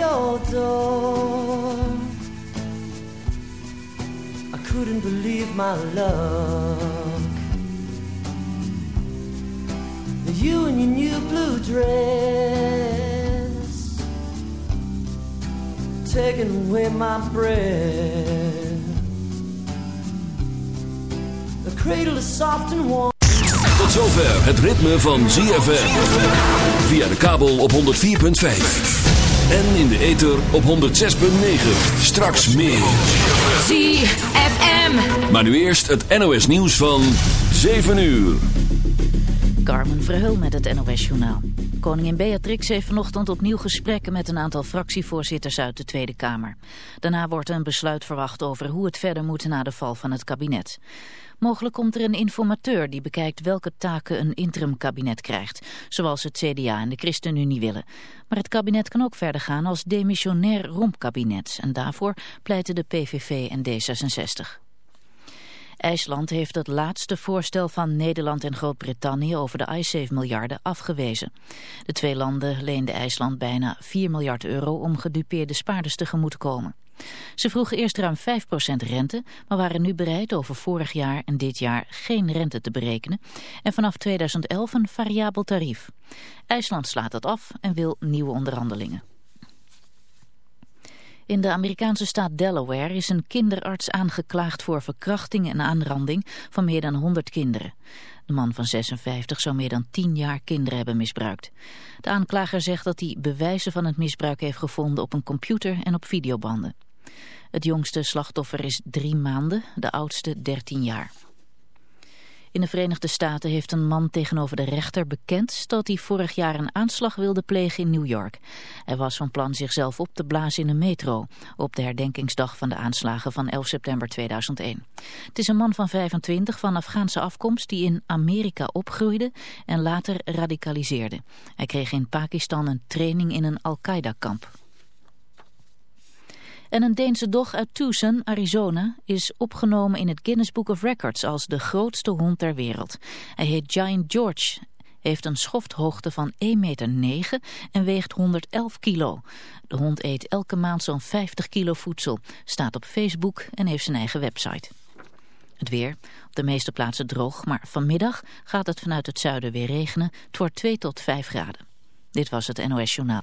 Your door. I couldn't believe my luck. You in your new blue dress, taking away my breath. The cradle is soft and warm. Tot zover het ritme van ZFM. Via de kabel op 104.5. En in de ether op 106.9. Straks meer. ZFM. Maar nu eerst het NOS nieuws van 7 uur. Carmen Verheul met het NOS Journaal. Koningin Beatrix heeft vanochtend opnieuw gesprekken met een aantal fractievoorzitters uit de Tweede Kamer. Daarna wordt een besluit verwacht over hoe het verder moet na de val van het kabinet. Mogelijk komt er een informateur die bekijkt welke taken een interimkabinet krijgt, zoals het CDA en de ChristenUnie willen. Maar het kabinet kan ook verder gaan als demissionair rompkabinet en daarvoor pleiten de PVV en D66. IJsland heeft het laatste voorstel van Nederland en Groot-Brittannië over de iSafe-miljarden afgewezen. De twee landen leenden IJsland bijna 4 miljard euro om gedupeerde spaarders tegemoet te komen. Ze vroegen eerst ruim 5% rente, maar waren nu bereid over vorig jaar en dit jaar geen rente te berekenen en vanaf 2011 een variabel tarief. IJsland slaat dat af en wil nieuwe onderhandelingen. In de Amerikaanse staat Delaware is een kinderarts aangeklaagd voor verkrachting en aanranding van meer dan 100 kinderen. De man van 56 zou meer dan 10 jaar kinderen hebben misbruikt. De aanklager zegt dat hij bewijzen van het misbruik heeft gevonden op een computer en op videobanden. Het jongste slachtoffer is drie maanden, de oudste 13 jaar. In de Verenigde Staten heeft een man tegenover de rechter bekend dat hij vorig jaar een aanslag wilde plegen in New York. Hij was van plan zichzelf op te blazen in een metro op de herdenkingsdag van de aanslagen van 11 september 2001. Het is een man van 25 van Afghaanse afkomst die in Amerika opgroeide en later radicaliseerde. Hij kreeg in Pakistan een training in een Al-Qaeda-kamp. En een Deense dog uit Tucson, Arizona, is opgenomen in het Guinness Book of Records als de grootste hond ter wereld. Hij heet Giant George, heeft een schofthoogte van 1,9 meter en weegt 111 kilo. De hond eet elke maand zo'n 50 kilo voedsel, staat op Facebook en heeft zijn eigen website. Het weer, op de meeste plaatsen droog, maar vanmiddag gaat het vanuit het zuiden weer regenen. Het wordt 2 tot 5 graden. Dit was het NOS Journaal.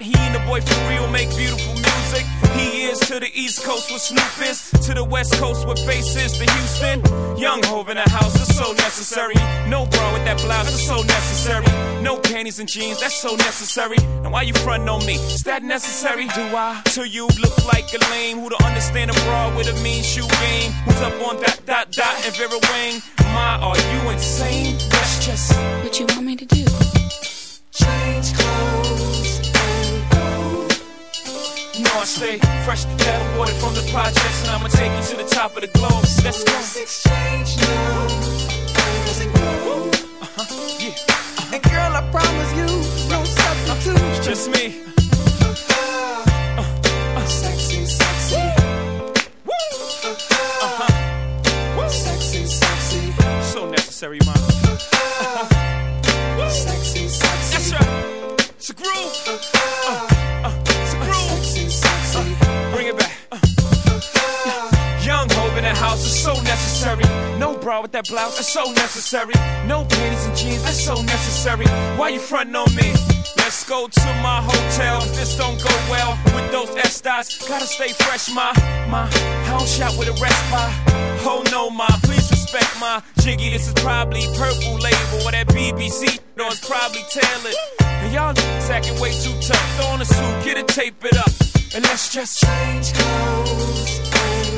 He and the boy for real make beautiful music. He is to the East Coast with Snoop is, to the West Coast with faces to Houston. Young Hove in the house is so necessary. No bra with that blouse is so necessary. No panties and jeans, that's so necessary. And why you frontin' on me? Is that necessary? Do I? To you look like a lame who don't understand a bra with a mean shoe game. Who's up on dot dot dot and Vera Wang? My, are you insane? That's just What you want me to do? Change clothes I stay fresh to death, aborted from the projects, and I'ma take you to the top of the globe. Let's go. Let's exchange now. Doesn't go. Uh-huh. Yeah. And girl, I promise you, no substitute. Just me. Uh-huh. Uh-huh. Sexy, sexy. Woo! Uh-huh. Sexy, sexy. So necessary, man. Sexy, sexy. That's right. It's a groove. House is so necessary. No bra with that blouse, that's so necessary. No panties and jeans, that's so necessary. Why you frontin' on me? Let's go to my hotel. This don't go well with those S dots, gotta stay fresh, ma. Ma, house shot with a by. Oh no, ma, please respect my jiggy. This is probably purple label or that BBC. No, it's probably tailored. And y'all acting way too tough. Throw on a suit, get it, tape it up. And let's just Change clothes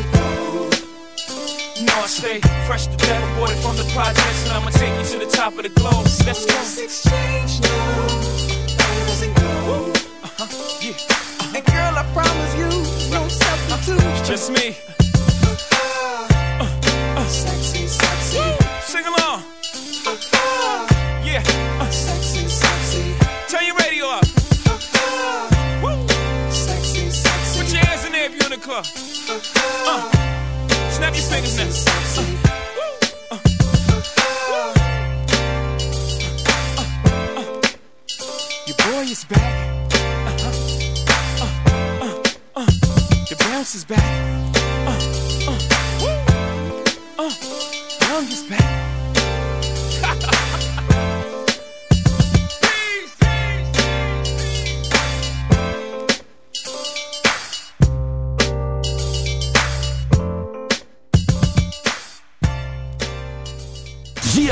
know I stay fresh to death, aborted from the projects, and I'ma take you to the top of the globe. Let's go. Let's exchange now. Doesn't go. Uh-huh. Yeah. And girl, I promise you, no substitute. Just me. Sexy, sexy. Sing along. Yeah. Uh, Sexy, sexy. turn your radio up. Woo. Sexy, sexy. Put your hands in there if you're in the club. Snap your fingers now. Boy is back. The bounce is back. Young is back.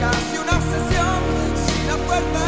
casi una obsesión, si la puerta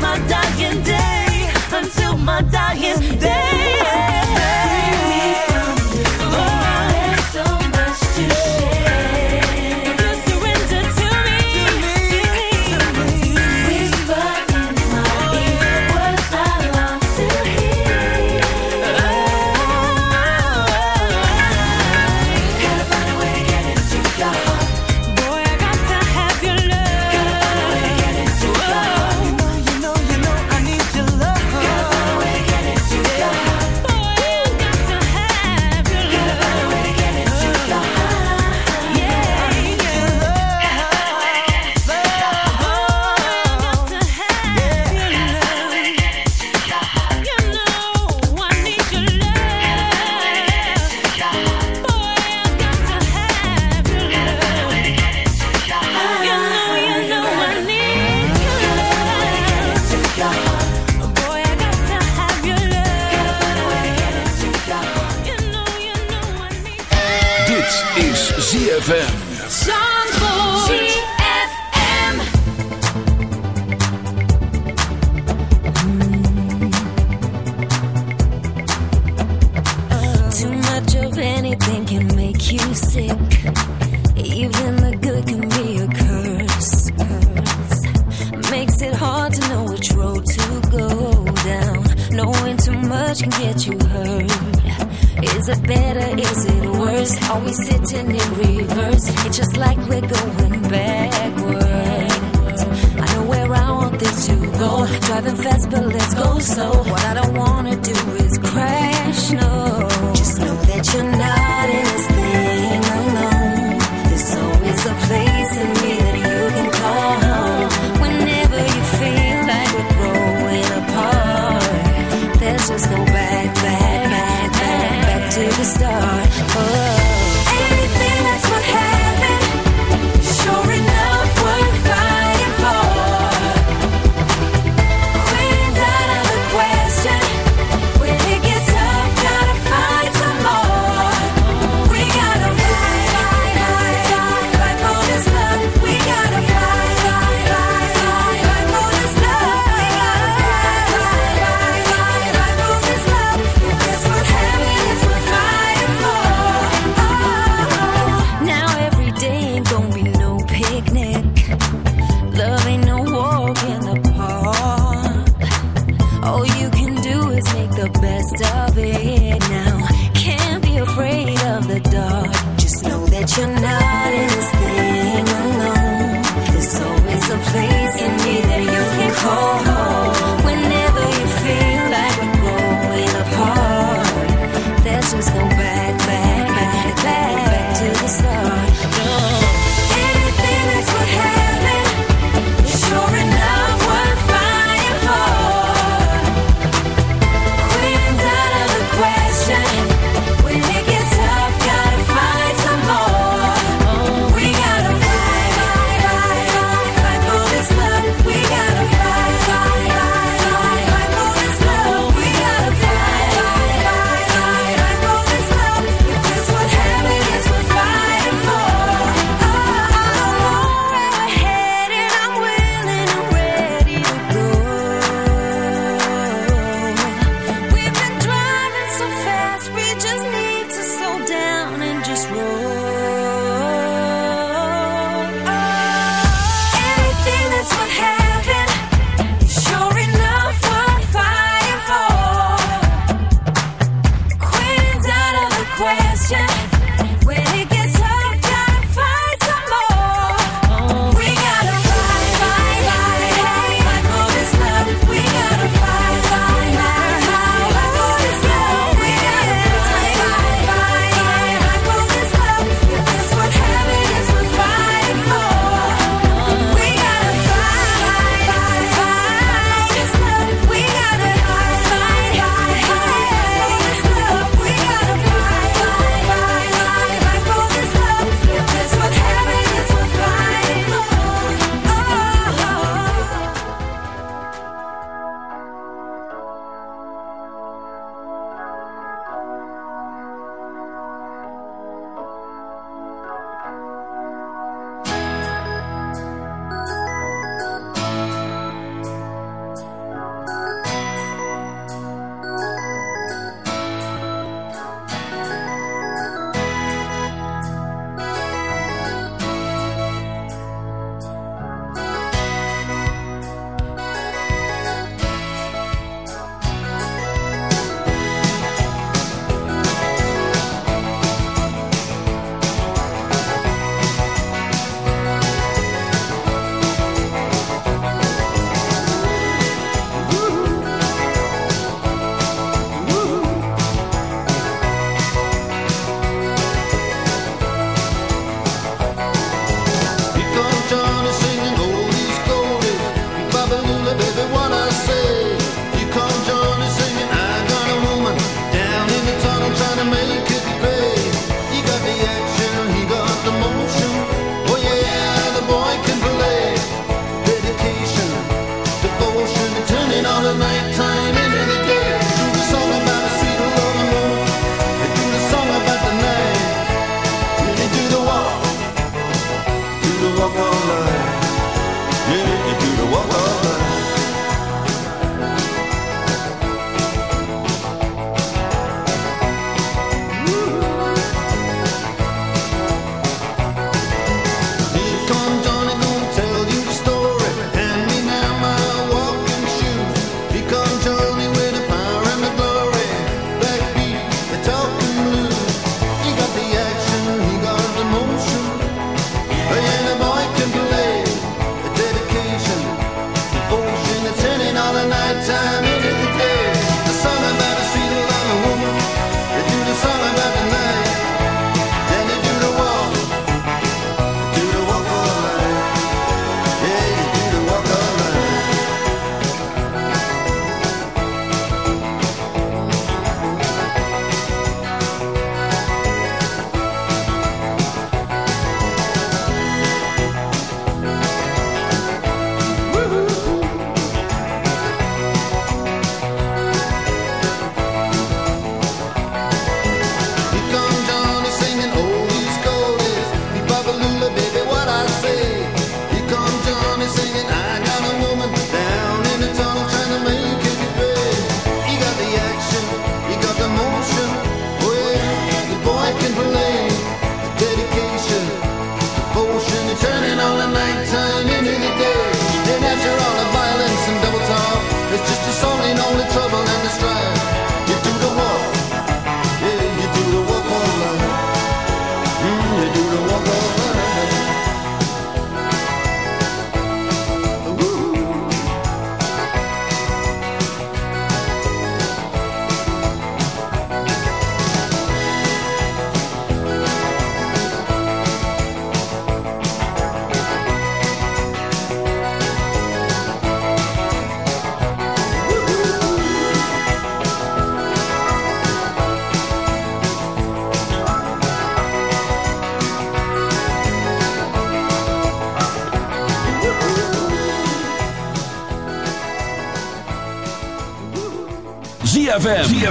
My dying day, until my dying snow.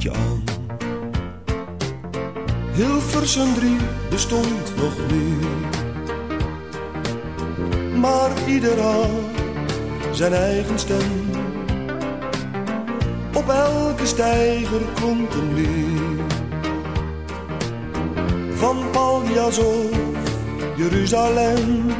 Beetje aan. Hilversum drie bestond nog niet. Maar ieder had zijn eigen stem. Op elke steiger klonk een lied. Van Paljas of Jeruzalem.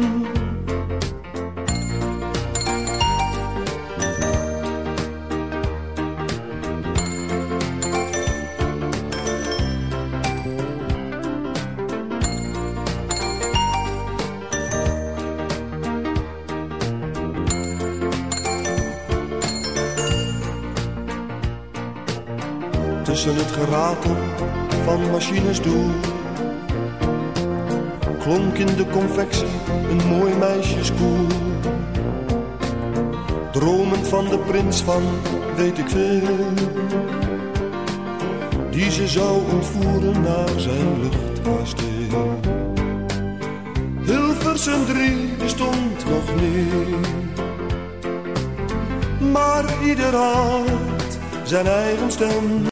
Machines door Klonk in de confectie een mooi meisjeskoor Dromend van de prins van weet ik veel Die ze zou ontvoeren naar zijn luchtkasteel. Hilversum 3 bestond nog niet Maar ieder had zijn eigen stem